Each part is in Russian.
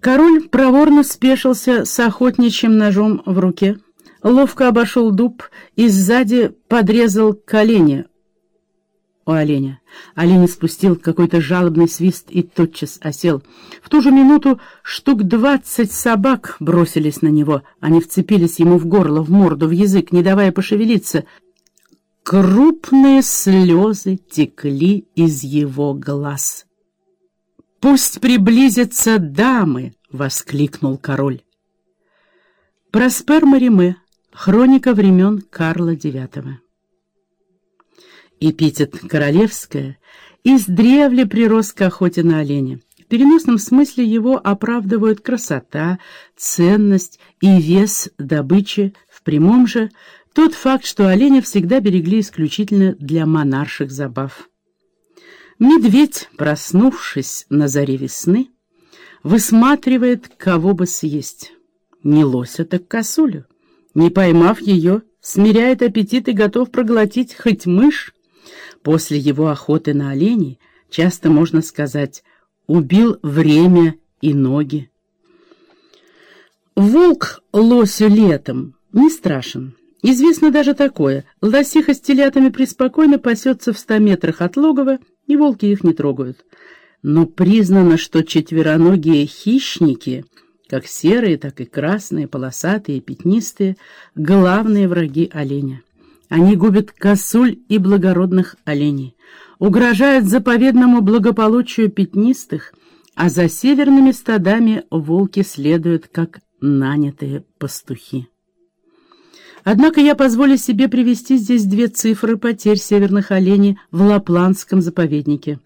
Король проворно спешился с охотничьим ножом в руке, ловко обошел дуб и сзади подрезал колени у оленя. Олень спустил какой-то жалобный свист и тотчас осел. В ту же минуту штук двадцать собак бросились на него. Они вцепились ему в горло, в морду, в язык, не давая пошевелиться. Крупные слезы текли из его глаз. «Пусть приблизятся дамы!» — воскликнул король. Проспер Мариме. Хроника времен Карла IX. Эпитет «королевская» издревле прирос к охоте на оленя. В переносном смысле его оправдывают красота, ценность и вес добычи, в прямом же тот факт, что оленя всегда берегли исключительно для монарших забав. Медведь, проснувшись на заре весны, высматривает, кого бы съесть. Не лося, так косулю. Не поймав ее, смиряет аппетит и готов проглотить хоть мышь. После его охоты на оленей часто можно сказать «убил время и ноги». Волк лосю летом не страшен. Известно даже такое. Лосиха с телятами преспокойно пасется в ста метрах от логова, и волки их не трогают. Но признано, что четвероногие хищники, как серые, так и красные, полосатые, пятнистые, главные враги оленя. Они губят косуль и благородных оленей, угрожают заповедному благополучию пятнистых, а за северными стадами волки следуют, как нанятые пастухи. Однако я позволю себе привести здесь две цифры потерь северных оленей в Лапландском заповеднике.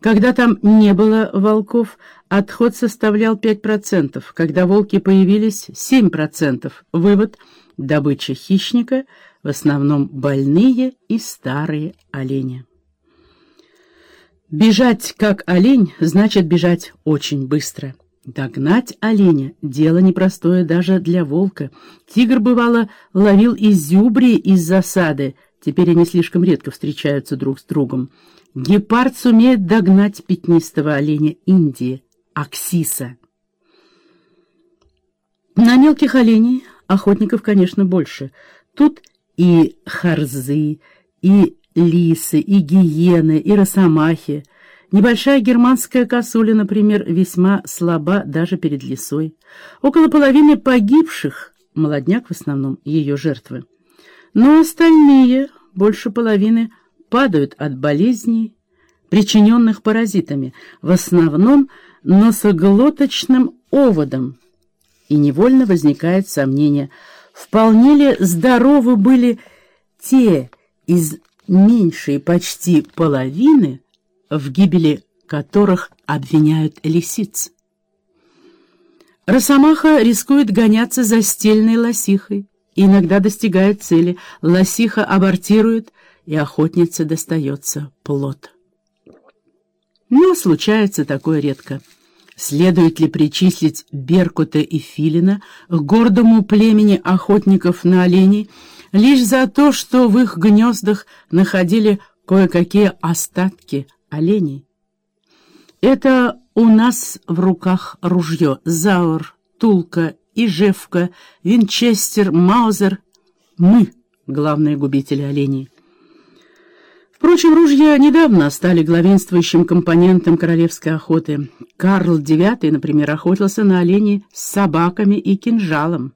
Когда там не было волков, отход составлял 5%, когда волки появились — 7%. Вывод — добыча хищника, в основном больные и старые олени. Бежать как олень значит бежать очень быстро. Догнать оленя — дело непростое даже для волка. Тигр, бывало, ловил изюбри из засады, теперь они слишком редко встречаются друг с другом. Гепард сумеет догнать пятнистого оленя Индии, Аксиса. На мелких оленей охотников, конечно, больше. Тут и харзы, и лисы, и гиены, и росомахи — Небольшая германская косуля, например, весьма слаба даже перед лисой. Около половины погибших, молодняк в основном, ее жертвы. Но остальные, больше половины, падают от болезней, причиненных паразитами, в основном носоглоточным оводом. И невольно возникает сомнение, вполне ли здоровы были те из меньшей почти половины, в гибели которых обвиняют лисиц. Росомаха рискует гоняться за стельной лосихой, иногда достигает цели, лосиха абортирует, и охотнице достается плод. Но случается такое редко. Следует ли причислить Беркута и Филина к гордому племени охотников на оленей лишь за то, что в их гнездах находили кое-какие остатки оленей. Это у нас в руках ружье, Заур, Тулка, Ижевка, Винчестер, Маузер. Мы — главные губители оленей. Впрочем, ружья недавно стали главенствующим компонентом королевской охоты. Карл IX, например, охотился на оленей с собаками и кинжалом.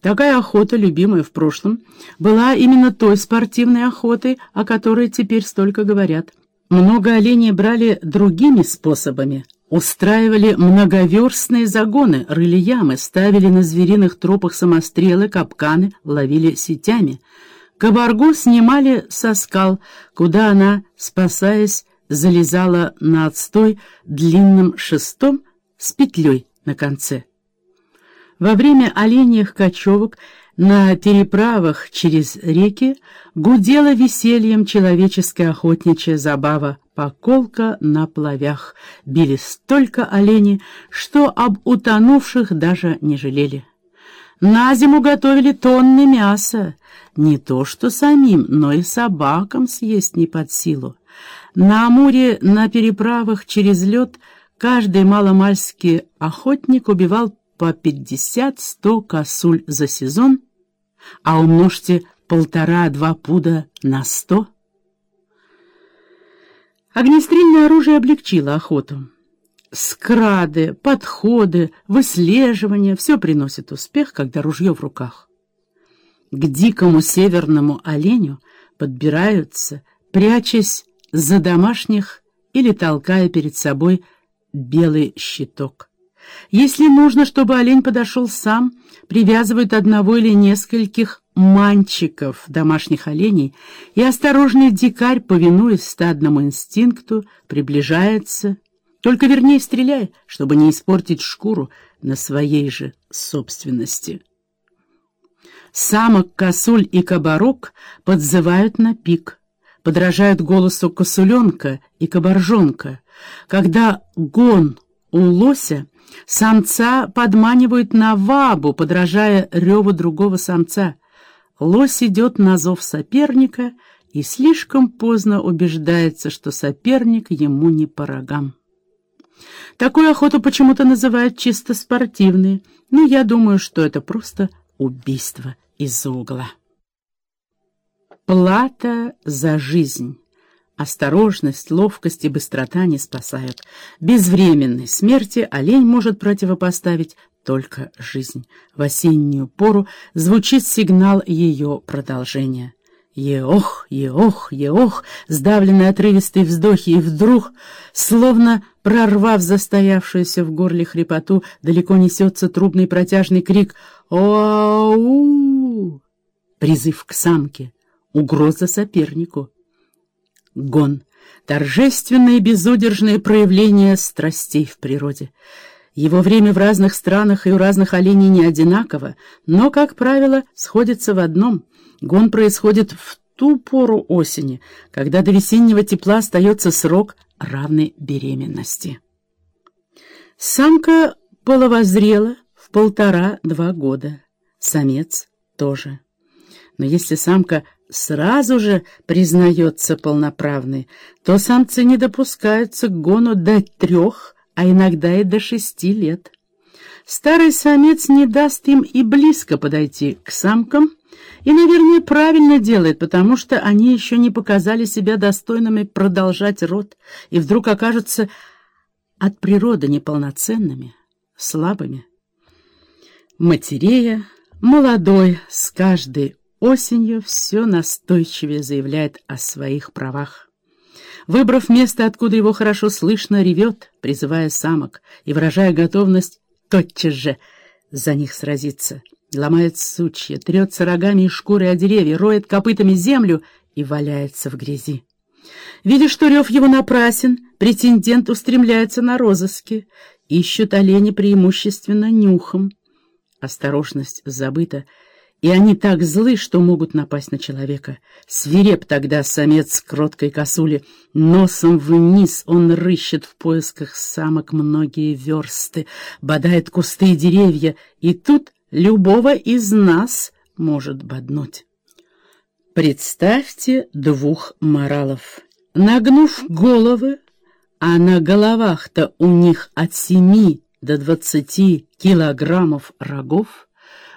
Такая охота, любимая в прошлом, была именно той спортивной охотой, о которой теперь столько говорят. Много оленей брали другими способами. Устраивали многоверстные загоны, рыли ямы, ставили на звериных тропах самострелы, капканы, ловили сетями. Кабаргу снимали со скал, куда она, спасаясь, залезала на отстой длинным шестом с петлей на конце. Во время оленьих кочевок на переправах через реки гудела весельем человеческая охотничья забава. Поколка на плавях. Били столько оленей, что об утонувших даже не жалели. На зиму готовили тонны мяса. Не то что самим, но и собакам съесть не под силу. На Амуре на переправах через лед каждый маломальский охотник убивал по 50-100 косуль за сезон, а умножьте полтора-два пуда на сто. Огнестрельное оружие облегчило охоту. Скрады, подходы, выслеживание — все приносит успех, когда ружье в руках. К дикому северному оленю подбираются, прячась за домашних или толкая перед собой белый щиток. Если нужно, чтобы олень подошел сам, привязывают одного или нескольких манчиков домашних оленей, и осторожный дикарь, повинуясь стадному инстинкту, приближается, только вернее стреляй, чтобы не испортить шкуру на своей же собственности. Самок косуль и кабарок подзывают на пик, подражают голосу косуленка и кабаржонка. Когда гон у лося, самца подманивают на вабу, подражая реву другого самца. Лось идет на зов соперника и слишком поздно убеждается, что соперник ему не по рогам. Такую охоту почему-то называют чисто спортивной, но я думаю, что это просто убийство из-за угла. Плата за жизнь. Осторожность, ловкость и быстрота не спасают. Безвременной смерти олень может противопоставить только жизнь. В осеннюю пору звучит сигнал ее продолжения. Еох, еох, еох, сдавленные отрывистые вздохи, и вдруг, словно прорвав застоявшуюся в горле хрипоту, далеко несется трубный протяжный крик «Оу!» Призыв к самке, угроза сопернику. Гон — торжественное и безудержное проявление страстей в природе. Его время в разных странах и у разных оленей не одинаково, но, как правило, сходится в одном. Гон происходит в ту пору осени, когда до весеннего тепла остается срок, равный беременности. Самка половозрела в полтора-два года, самец тоже. Но если самка сразу же признается полноправной, то самцы не допускаются к гону до трех а иногда и до шести лет. Старый самец не даст им и близко подойти к самкам, и, наверное, правильно делает, потому что они еще не показали себя достойными продолжать род, и вдруг окажутся от природы неполноценными, слабыми. Матерея, молодой, с каждой осенью все настойчивее заявляет о своих правах. Выбрав место, откуда его хорошо слышно, ревет, призывая самок и выражая готовность тотчас же за них сразиться. Ломает сучья, трется рогами и шкурой о деревья, роет копытами землю и валяется в грязи. Видя, что рев его напрасен, претендент устремляется на розыски. Ищут олени преимущественно нюхом. Осторожность забыта, и они так злы, что могут напасть на человека. Свиреп тогда самец кроткой косули. Носом вниз он рыщет в поисках самок многие версты, бодает кусты и деревья, и тут любого из нас может боднуть. Представьте двух моралов. Нагнув головы, а на головах-то у них от семи до двадцати килограммов рогов,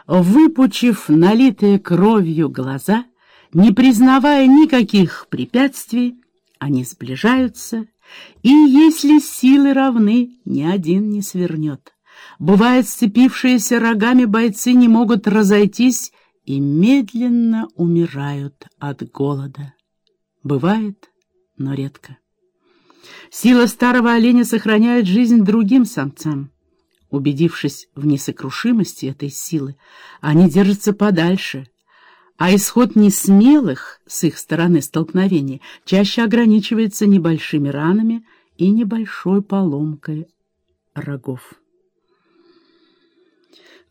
выпучив налитые кровью глаза, не признавая никаких препятствий, они сближаются, и если силы равны, ни один не свернет. Бывает, сцепившиеся рогами бойцы не могут разойтись и медленно умирают от голода. Бывает, но редко. Сила старого оленя сохраняет жизнь другим самцам. Убедившись в несокрушимости этой силы, они держатся подальше, а исход несмелых с их стороны столкновений чаще ограничивается небольшими ранами и небольшой поломкой рогов.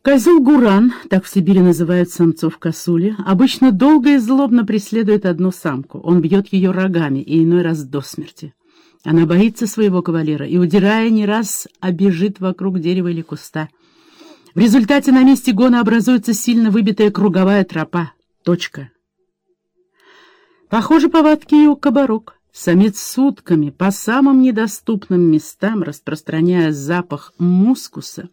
Козел Гуран, так в Сибири называют самцов косули, обычно долго и злобно преследует одну самку. Он бьет ее рогами и иной раз до смерти. Она боится своего кавалера и, удирая, не раз обежит вокруг дерева или куста. В результате на месте гона образуется сильно выбитая круговая тропа. Точка. Похоже, повадки у кабарок. Самец сутками по самым недоступным местам, распространяя запах мускуса,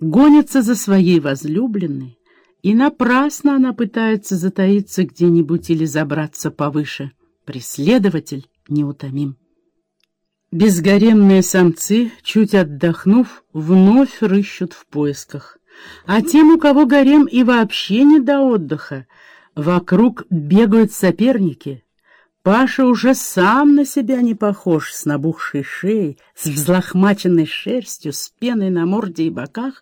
гонится за своей возлюбленной, и напрасно она пытается затаиться где-нибудь или забраться повыше. Преследователь неутомим. Безгаремные самцы, чуть отдохнув, вновь рыщут в поисках. А тем, у кого гарем и вообще не до отдыха, вокруг бегают соперники — Паша уже сам на себя не похож, с набухшей шеей, с взлохмаченной шерстью, с пеной на морде и боках.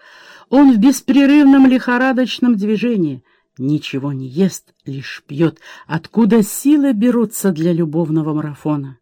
Он в беспрерывном лихорадочном движении. Ничего не ест, лишь пьет. Откуда силы берутся для любовного марафона?